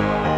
Bye.